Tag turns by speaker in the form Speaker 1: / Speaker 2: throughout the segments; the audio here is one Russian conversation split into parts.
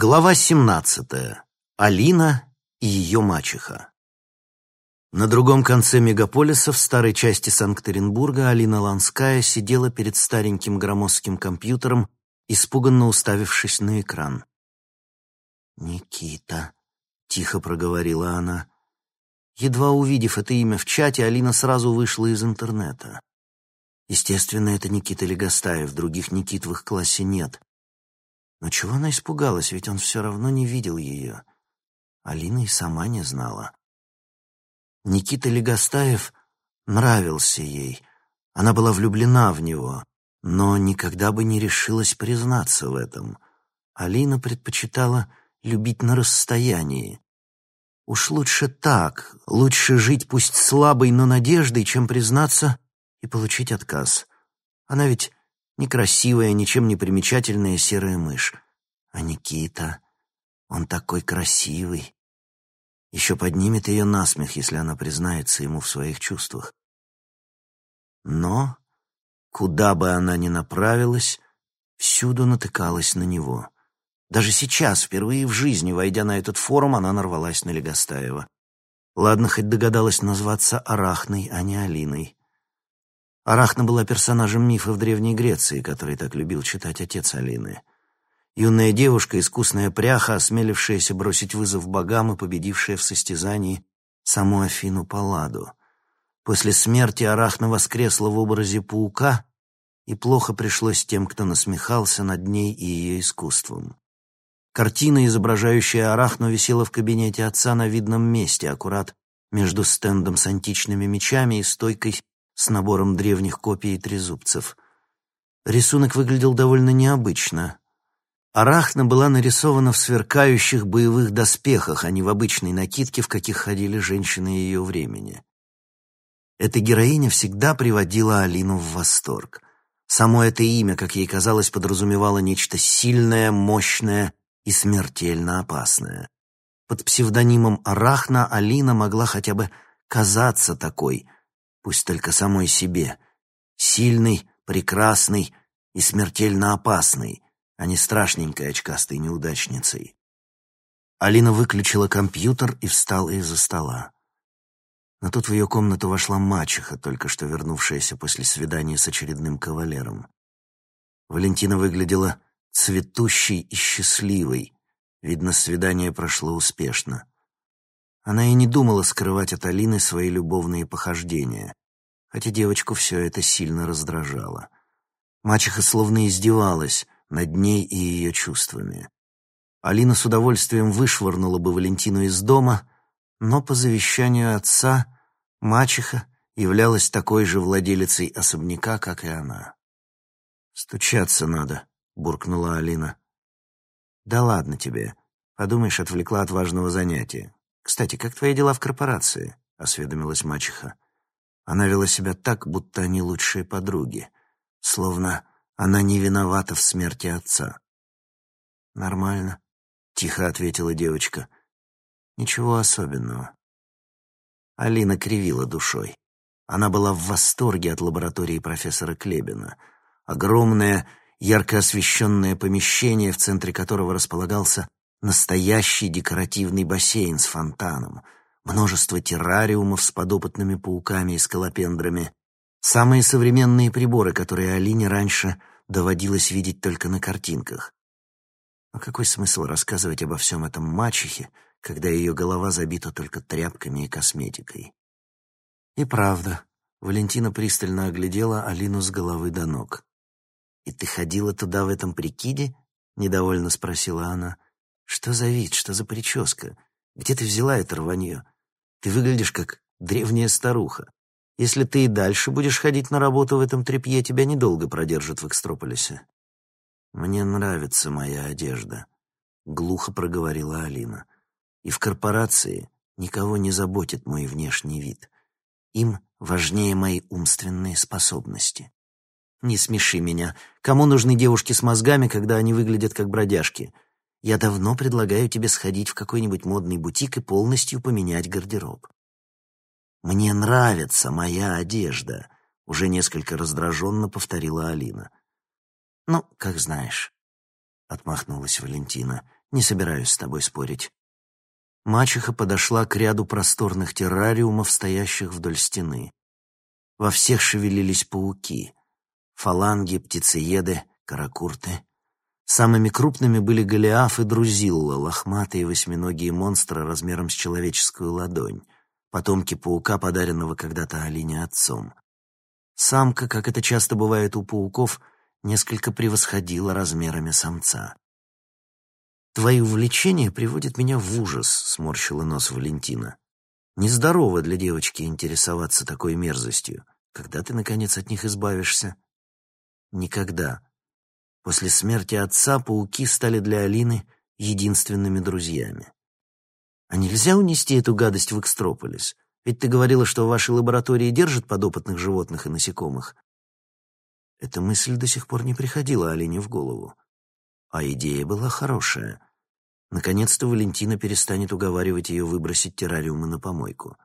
Speaker 1: Глава 17. Алина и ее мачеха. На другом конце мегаполиса, в старой части Санкт-Петербурга, Алина Ланская сидела перед стареньким громоздким компьютером, испуганно уставившись на экран. «Никита», — тихо проговорила она. Едва увидев это имя в чате, Алина сразу вышла из интернета. Естественно, это Никита Легостаев, других Никит в их классе нет. Но чего она испугалась, ведь он все равно не видел ее. Алина и сама не знала. Никита Легостаев нравился ей. Она была влюблена в него, но никогда бы не решилась признаться в этом. Алина предпочитала любить на расстоянии. Уж лучше так, лучше жить пусть слабой, но надеждой, чем признаться и получить отказ. Она ведь Некрасивая, ничем не примечательная серая мышь. А Никита, он такой красивый. Еще поднимет ее насмех, если она признается ему в своих чувствах. Но, куда бы она ни направилась, всюду натыкалась на него. Даже сейчас, впервые в жизни, войдя на этот форум, она нарвалась на Легостаева. Ладно, хоть догадалась назваться Арахной, а не Алиной. Арахна была персонажем мифа в Древней Греции, который так любил читать отец Алины. Юная девушка, искусная пряха, осмелившаяся бросить вызов богам и победившая в состязании саму Афину Палладу. После смерти Арахна воскресла в образе паука, и плохо пришлось тем, кто насмехался над ней и ее искусством. Картина, изображающая Арахну, висела в кабинете отца на видном месте, аккурат между стендом с античными мечами и стойкой с набором древних копий и трезубцев. Рисунок выглядел довольно необычно. Арахна была нарисована в сверкающих боевых доспехах, а не в обычной накидке, в каких ходили женщины ее времени. Эта героиня всегда приводила Алину в восторг. Само это имя, как ей казалось, подразумевало нечто сильное, мощное и смертельно опасное. Под псевдонимом Арахна Алина могла хотя бы казаться такой, пусть только самой себе, сильной, прекрасной и смертельно опасной, а не страшненькой очкастой неудачницей. Алина выключила компьютер и встала из-за стола. Но тут в ее комнату вошла мачеха, только что вернувшаяся после свидания с очередным кавалером. Валентина выглядела цветущей и счастливой. Видно, свидание прошло успешно. Она и не думала скрывать от Алины свои любовные похождения, хотя девочку все это сильно раздражало. Мачеха словно издевалась над ней и ее чувствами. Алина с удовольствием вышвырнула бы Валентину из дома, но по завещанию отца мачеха являлась такой же владелицей особняка, как и она. «Стучаться надо», — буркнула Алина. «Да ладно тебе. Подумаешь, отвлекла от важного занятия. «Кстати, как твои дела в корпорации?» — осведомилась мачеха. Она вела себя так, будто они лучшие подруги, словно она не виновата в смерти отца. «Нормально», — тихо ответила девочка. «Ничего особенного». Алина кривила душой. Она была в восторге от лаборатории профессора Клебина. Огромное, ярко освещенное помещение, в центре которого располагался Настоящий декоративный бассейн с фонтаном, множество террариумов с подопытными пауками и скалопендрами, самые современные приборы, которые Алине раньше доводилось видеть только на картинках. Но какой смысл рассказывать обо всем этом мачехе, когда ее голова забита только тряпками и косметикой? И правда, Валентина пристально оглядела Алину с головы до ног. «И ты ходила туда в этом прикиде?» — недовольно спросила она. Что за вид, что за прическа? Где ты взяла это рванье? Ты выглядишь как древняя старуха. Если ты и дальше будешь ходить на работу в этом тряпье, тебя недолго продержат в Экстрополисе. Мне нравится моя одежда, глухо проговорила Алина. И в корпорации никого не заботит мой внешний вид. Им важнее мои умственные способности. Не смеши меня. Кому нужны девушки с мозгами, когда они выглядят как бродяжки? Я давно предлагаю тебе сходить в какой-нибудь модный бутик и полностью поменять гардероб. Мне нравится моя одежда, уже несколько раздраженно повторила Алина. Ну, как знаешь, отмахнулась Валентина. Не собираюсь с тобой спорить. Мачеха подошла к ряду просторных террариумов, стоящих вдоль стены. Во всех шевелились пауки. Фаланги, птицееды, каракурты. Самыми крупными были Голиаф и Друзилла, лохматые восьминогие монстры размером с человеческую ладонь, потомки паука, подаренного когда-то Алине отцом. Самка, как это часто бывает у пауков, несколько превосходила размерами самца. «Твои увлечения приводят меня в ужас», — сморщила нос Валентина. «Нездорово для девочки интересоваться такой мерзостью. Когда ты, наконец, от них избавишься?» «Никогда», После смерти отца пауки стали для Алины единственными друзьями. А нельзя унести эту гадость в Экстрополис? Ведь ты говорила, что в вашей лаборатории держат подопытных животных и насекомых. Эта мысль до сих пор не приходила Алине в голову. А идея была хорошая. Наконец-то Валентина перестанет уговаривать ее выбросить террариумы на помойку.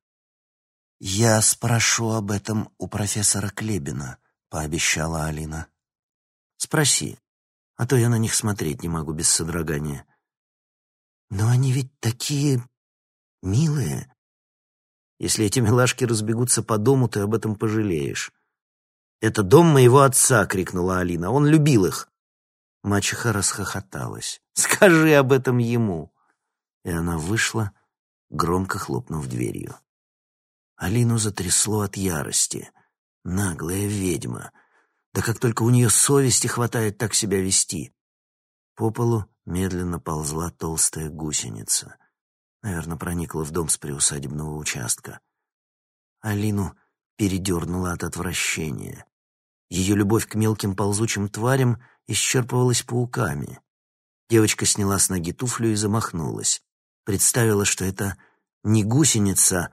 Speaker 1: «Я спрошу об этом у профессора Клебина», — пообещала Алина. «Спроси а то я на них смотреть не могу без содрогания. Но они ведь такие милые. Если эти милашки разбегутся по дому, ты об этом пожалеешь. «Это дом моего отца!» — крикнула Алина. «Он любил их!» Мачеха расхохоталась. «Скажи об этом ему!» И она вышла, громко хлопнув дверью. Алину затрясло от ярости. Наглая ведьма — да как только у нее совести хватает так себя вести. По полу медленно ползла толстая гусеница. Наверное, проникла в дом с приусадебного участка. Алину передернула от отвращения. Ее любовь к мелким ползучим тварям исчерпывалась пауками. Девочка сняла с ноги туфлю и замахнулась. Представила, что это не гусеница,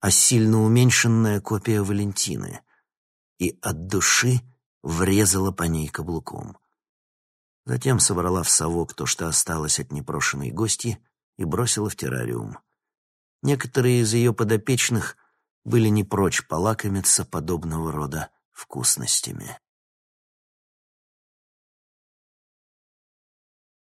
Speaker 1: а сильно уменьшенная копия Валентины. И от души врезала по ней каблуком. Затем собрала в совок то, что осталось от непрошенной гости, и бросила в террариум. Некоторые из ее подопечных были не прочь полакомиться подобного рода вкусностями.